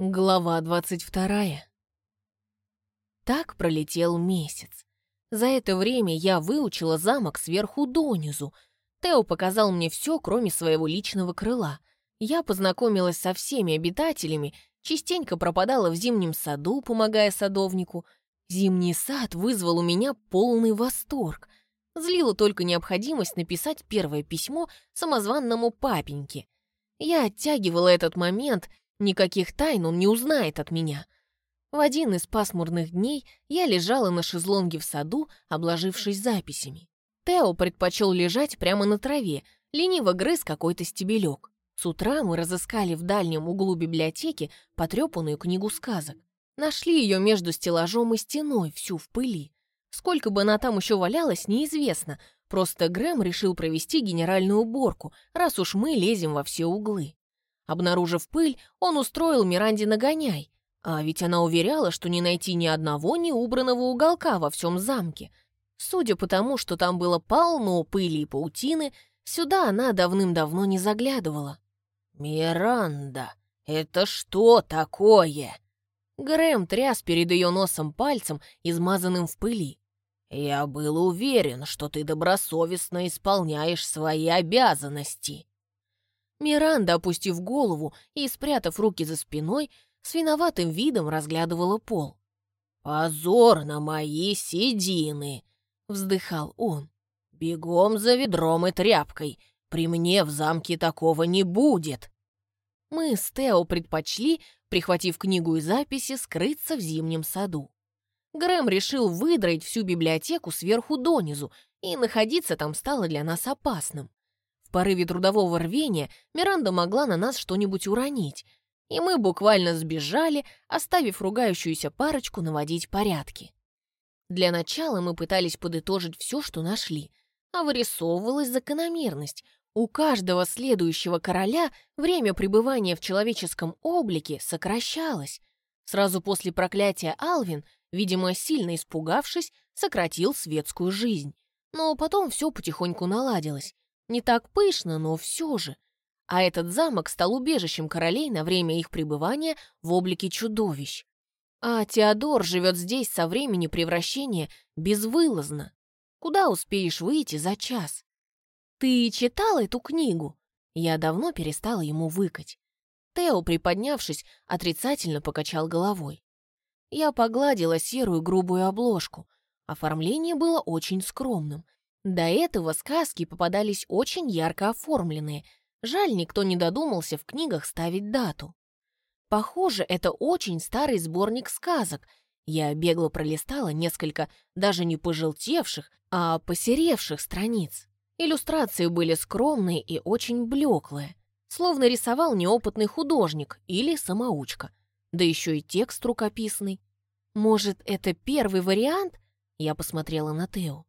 Глава двадцать вторая. Так пролетел месяц. За это время я выучила замок сверху донизу. Тео показал мне все, кроме своего личного крыла. Я познакомилась со всеми обитателями, частенько пропадала в зимнем саду, помогая садовнику. Зимний сад вызвал у меня полный восторг. Злила только необходимость написать первое письмо самозванному папеньке. Я оттягивала этот момент — Никаких тайн он не узнает от меня. В один из пасмурных дней я лежала на шезлонге в саду, обложившись записями. Тео предпочел лежать прямо на траве, лениво грыз какой-то стебелек. С утра мы разыскали в дальнем углу библиотеки потрепанную книгу сказок. Нашли ее между стеллажом и стеной, всю в пыли. Сколько бы она там еще валялась, неизвестно. Просто Грэм решил провести генеральную уборку, раз уж мы лезем во все углы. Обнаружив пыль, он устроил Миранде нагоняй, а ведь она уверяла, что не найти ни одного неубранного уголка во всем замке. Судя по тому, что там было полно пыли и паутины, сюда она давным-давно не заглядывала. «Миранда, это что такое?» Грэм тряс перед ее носом пальцем, измазанным в пыли. «Я был уверен, что ты добросовестно исполняешь свои обязанности». Миранда, опустив голову и спрятав руки за спиной, с виноватым видом разглядывала пол. «Позор на мои седины!» — вздыхал он. «Бегом за ведром и тряпкой. При мне в замке такого не будет!» Мы с Тео предпочли, прихватив книгу и записи, скрыться в зимнем саду. Грэм решил выдроить всю библиотеку сверху донизу, и находиться там стало для нас опасным порыве трудового рвения Миранда могла на нас что-нибудь уронить, и мы буквально сбежали, оставив ругающуюся парочку наводить порядки. Для начала мы пытались подытожить все, что нашли, а вырисовывалась закономерность. У каждого следующего короля время пребывания в человеческом облике сокращалось. Сразу после проклятия Алвин, видимо, сильно испугавшись, сократил светскую жизнь. Но потом все потихоньку наладилось. Не так пышно, но все же. А этот замок стал убежищем королей на время их пребывания в облике чудовищ. А Теодор живет здесь со времени превращения безвылазно. Куда успеешь выйти за час? Ты читал эту книгу? Я давно перестала ему выкать. Тео, приподнявшись, отрицательно покачал головой. Я погладила серую грубую обложку. Оформление было очень скромным. До этого сказки попадались очень ярко оформленные. Жаль, никто не додумался в книгах ставить дату. Похоже, это очень старый сборник сказок. Я бегло пролистала несколько даже не пожелтевших, а посеревших страниц. Иллюстрации были скромные и очень блеклые, словно рисовал неопытный художник или самоучка. Да еще и текст рукописный. Может, это первый вариант? Я посмотрела на Тео.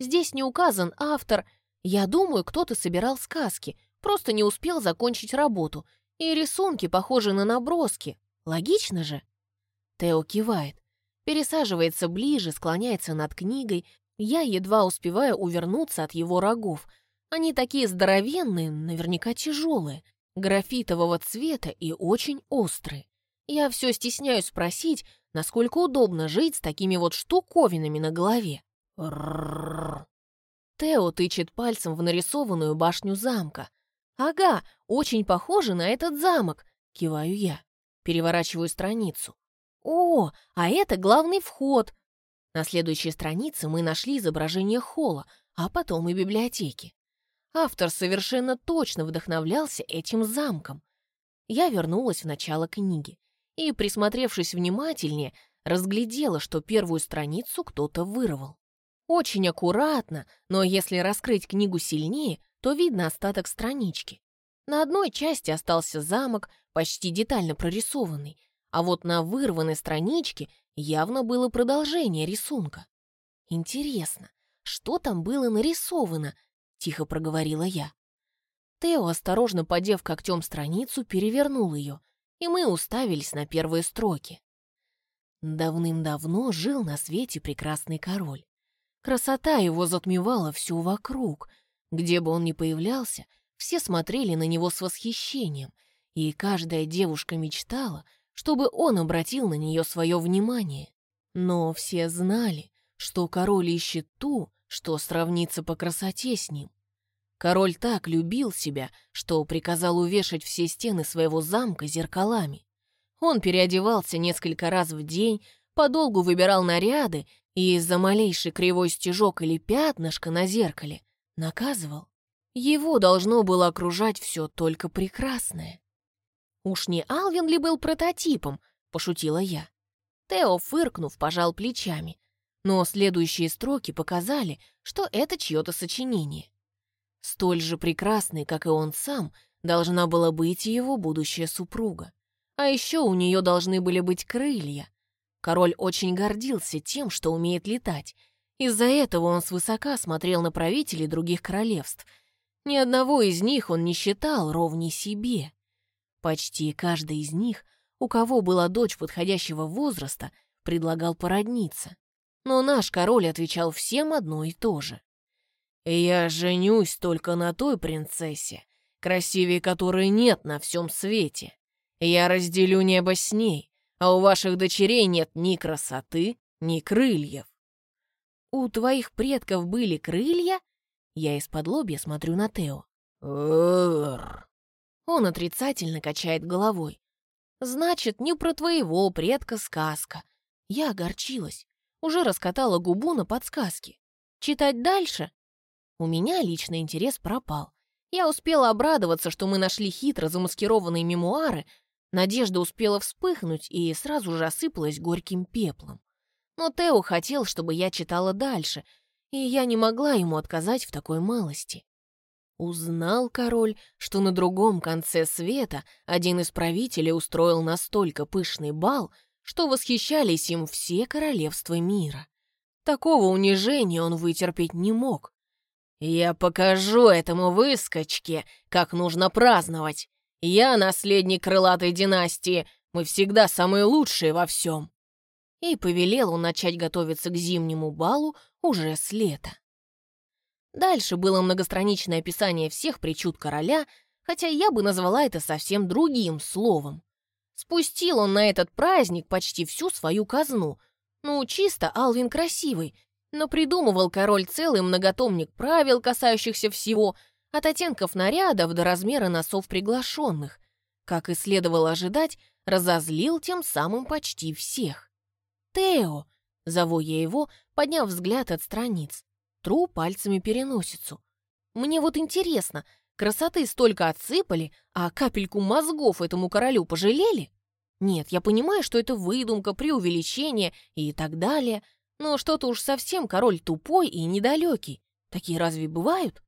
Здесь не указан автор. Я думаю, кто-то собирал сказки, просто не успел закончить работу. И рисунки похожи на наброски. Логично же? Тео кивает. Пересаживается ближе, склоняется над книгой. Я едва успеваю увернуться от его рогов. Они такие здоровенные, наверняка тяжелые, графитового цвета и очень острые. Я все стесняюсь спросить, насколько удобно жить с такими вот штуковинами на голове. Тео тычет пальцем в нарисованную башню замка. «Ага, очень похоже на этот замок», — киваю я. Переворачиваю страницу. «О, а это главный вход!» На следующей странице мы нашли изображение холла, а потом и библиотеки. Автор совершенно точно вдохновлялся этим замком. Я вернулась в начало книги и, присмотревшись внимательнее, разглядела, что первую страницу кто-то вырвал. Очень аккуратно, но если раскрыть книгу сильнее, то видно остаток странички. На одной части остался замок, почти детально прорисованный, а вот на вырванной страничке явно было продолжение рисунка. «Интересно, что там было нарисовано?» — тихо проговорила я. Тео, осторожно подев когтем страницу, перевернул ее, и мы уставились на первые строки. Давным-давно жил на свете прекрасный король. Красота его затмевала все вокруг. Где бы он ни появлялся, все смотрели на него с восхищением, и каждая девушка мечтала, чтобы он обратил на нее свое внимание. Но все знали, что король ищет ту, что сравнится по красоте с ним. Король так любил себя, что приказал увешать все стены своего замка зеркалами. Он переодевался несколько раз в день, подолгу выбирал наряды и из-за малейший кривой стежок или пятнышко на зеркале наказывал. Его должно было окружать все только прекрасное. «Уж не Алвин ли был прототипом?» — пошутила я. Тео, фыркнув, пожал плечами, но следующие строки показали, что это чье-то сочинение. Столь же прекрасной, как и он сам, должна была быть его будущая супруга. А еще у нее должны были быть крылья. Король очень гордился тем, что умеет летать. Из-за этого он свысока смотрел на правителей других королевств. Ни одного из них он не считал ровней себе. Почти каждый из них, у кого была дочь подходящего возраста, предлагал породниться. Но наш король отвечал всем одно и то же. «Я женюсь только на той принцессе, красивее которой нет на всем свете. Я разделю небо с ней, а у ваших дочерей нет ни красоты, ни крыльев». «У твоих предков были крылья?» Я из-под лобья смотрю на Тео. Он отрицательно качает головой. «Значит, не про твоего предка сказка». Я огорчилась. Уже раскатала губу на подсказки. Читать дальше? У меня личный интерес пропал. Я успела обрадоваться, что мы нашли хитро замаскированные мемуары. Надежда успела вспыхнуть и сразу же осыпалась горьким пеплом. Но Тео хотел, чтобы я читала дальше, и я не могла ему отказать в такой малости. Узнал король, что на другом конце света один из правителей устроил настолько пышный бал, что восхищались им все королевства мира. Такого унижения он вытерпеть не мог. «Я покажу этому выскочке, как нужно праздновать. Я наследник крылатой династии, мы всегда самые лучшие во всем». И повелел он начать готовиться к зимнему балу уже с лета. Дальше было многостраничное описание всех причуд короля, хотя я бы назвала это совсем другим словом. Спустил он на этот праздник почти всю свою казну. Ну, чисто Алвин красивый, но придумывал король целый многотомник правил, касающихся всего, от оттенков нарядов до размера носов приглашенных. Как и следовало ожидать, разозлил тем самым почти всех. «Тео!» — зову я его, подняв взгляд от страниц. Тру пальцами переносицу. Мне вот интересно, красоты столько отсыпали, а капельку мозгов этому королю пожалели? Нет, я понимаю, что это выдумка, преувеличение и так далее, но что-то уж совсем король тупой и недалекий. Такие разве бывают?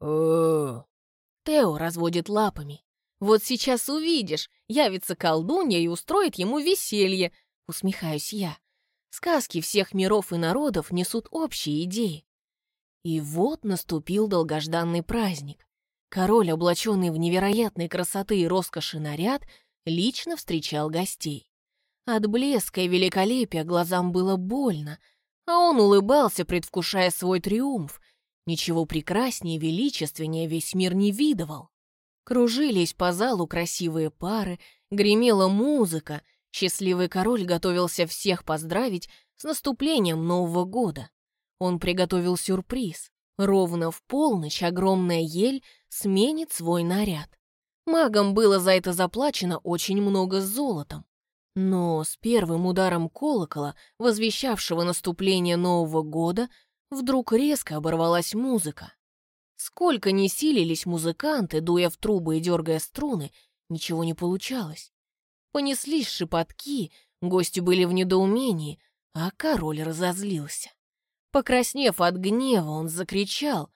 Тео разводит лапами. Вот сейчас увидишь, явится колдунья и устроит ему веселье, усмехаюсь я. Сказки всех миров и народов несут общие идеи. И вот наступил долгожданный праздник. Король, облаченный в невероятной красоты и роскоши наряд, лично встречал гостей. От блеска и великолепия глазам было больно, а он улыбался, предвкушая свой триумф. Ничего прекраснее величественнее весь мир не видывал. Кружились по залу красивые пары, гремела музыка, счастливый король готовился всех поздравить с наступлением Нового года. Он приготовил сюрприз. Ровно в полночь огромная ель сменит свой наряд. Магам было за это заплачено очень много золотом. Но с первым ударом колокола, возвещавшего наступление Нового года, вдруг резко оборвалась музыка. Сколько ни силились музыканты, дуя в трубы и дергая струны, ничего не получалось. Понеслись шепотки, гости были в недоумении, а король разозлился. Покраснев от гнева, он закричал.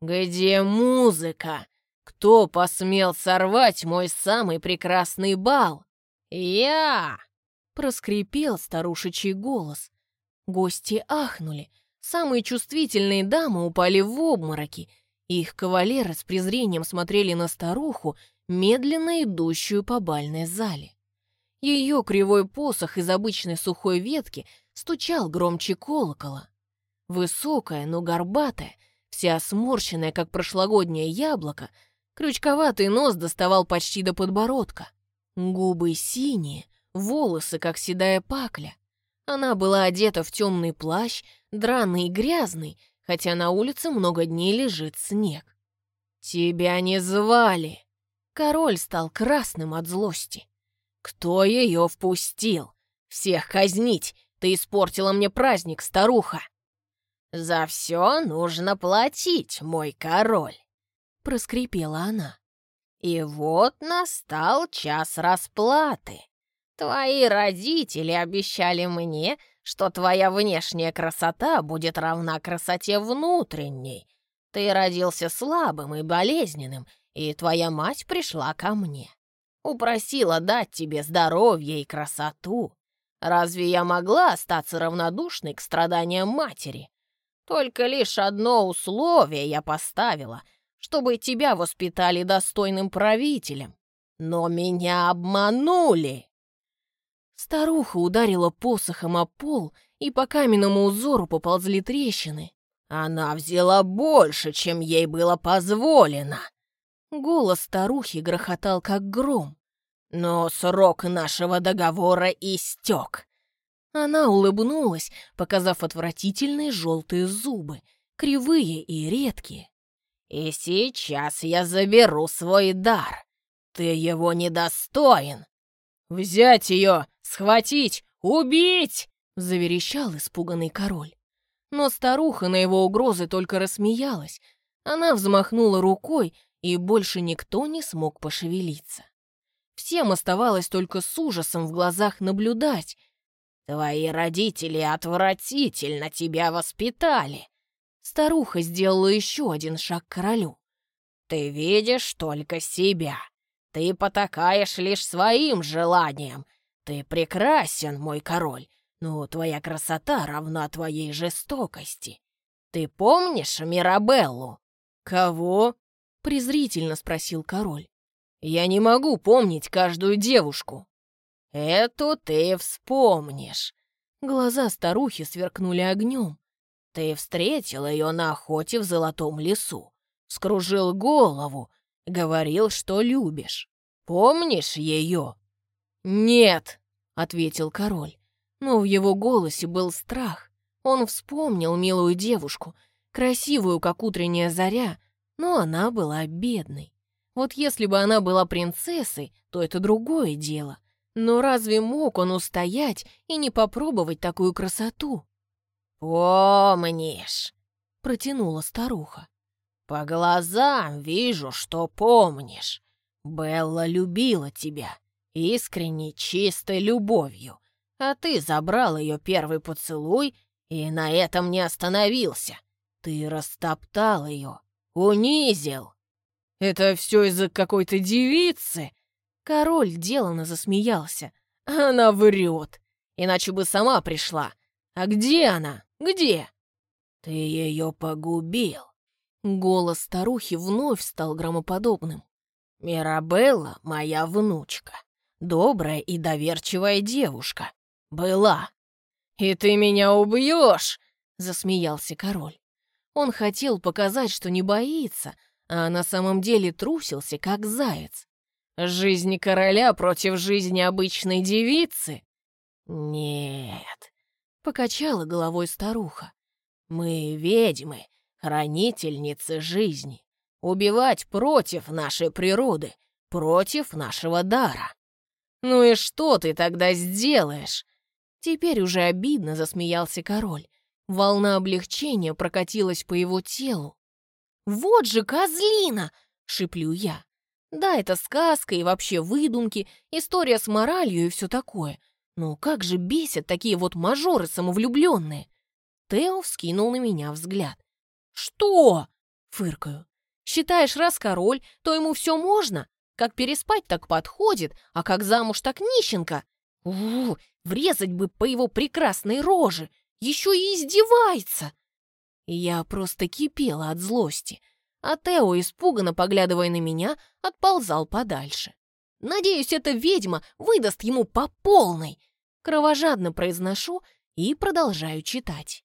«Где музыка? Кто посмел сорвать мой самый прекрасный бал?» «Я!» — проскрипел старушечий голос. Гости ахнули. Самые чувствительные дамы упали в обмороки. Их кавалеры с презрением смотрели на старуху, медленно идущую по бальной зале. Ее кривой посох из обычной сухой ветки стучал громче колокола. Высокая, но горбатая, вся сморщенная, как прошлогоднее яблоко, крючковатый нос доставал почти до подбородка. Губы синие, волосы, как седая пакля. Она была одета в темный плащ, драный и грязный, хотя на улице много дней лежит снег. «Тебя не звали!» Король стал красным от злости. «Кто ее впустил? Всех казнить! Ты испортила мне праздник, старуха!» «За все нужно платить, мой король!» Проскрипела она. «И вот настал час расплаты. Твои родители обещали мне, что твоя внешняя красота будет равна красоте внутренней. Ты родился слабым и болезненным, и твоя мать пришла ко мне. Упросила дать тебе здоровье и красоту. Разве я могла остаться равнодушной к страданиям матери? Только лишь одно условие я поставила, чтобы тебя воспитали достойным правителем. Но меня обманули. Старуха ударила посохом о пол, и по каменному узору поползли трещины. Она взяла больше, чем ей было позволено. Голос старухи грохотал, как гром. Но срок нашего договора истек. Она улыбнулась, показав отвратительные желтые зубы, кривые и редкие. «И сейчас я заберу свой дар. Ты его недостоин. Взять ее «Схватить! Убить!» — заверещал испуганный король. Но старуха на его угрозы только рассмеялась. Она взмахнула рукой, и больше никто не смог пошевелиться. Всем оставалось только с ужасом в глазах наблюдать. «Твои родители отвратительно тебя воспитали!» Старуха сделала еще один шаг к королю. «Ты видишь только себя. Ты потакаешь лишь своим желаниям, «Ты прекрасен, мой король, но твоя красота равна твоей жестокости. Ты помнишь Мирабеллу?» «Кого?» — презрительно спросил король. «Я не могу помнить каждую девушку». «Эту ты вспомнишь». Глаза старухи сверкнули огнем. «Ты встретил ее на охоте в золотом лесу, скружил голову, говорил, что любишь. Помнишь ее?» «Нет», — ответил король. Но в его голосе был страх. Он вспомнил милую девушку, красивую, как утренняя заря, но она была бедной. Вот если бы она была принцессой, то это другое дело. Но разве мог он устоять и не попробовать такую красоту? «Помнишь», — протянула старуха. «По глазам вижу, что помнишь. Белла любила тебя искренней, чистой любовью. А ты забрал ее первый поцелуй и на этом не остановился. Ты растоптал ее, унизил. Это все из-за какой-то девицы? Король деланно засмеялся. Она врет, иначе бы сама пришла. А где она? Где? Ты ее погубил. Голос старухи вновь стал громоподобным. «Мирабелла — моя внучка добрая и доверчивая девушка. Была. «И ты меня убьешь!» — засмеялся король. Он хотел показать, что не боится, а на самом деле трусился, как заяц. Жизнь короля против жизни обычной девицы? Нет, покачала головой старуха. Мы ведьмы, хранительницы жизни. Убивать против нашей природы, против нашего дара. «Ну и что ты тогда сделаешь?» Теперь уже обидно засмеялся король. Волна облегчения прокатилась по его телу. «Вот же козлина!» — шиплю я. Да, это сказка и вообще выдумки, история с моралью и все такое. Но как же бесят такие вот мажоры самовлюбленные. Тео вскинул на меня взгляд. «Что?» — фыркаю. «Считаешь, раз король, то ему все можно? Как переспать, так подходит, а как замуж, так нищенка. У, врезать бы по его прекрасной роже, еще и издевается. Я просто кипела от злости, а Тео, испуганно поглядывая на меня, отползал подальше. Надеюсь, эта ведьма выдаст ему по полной. Кровожадно произношу и продолжаю читать.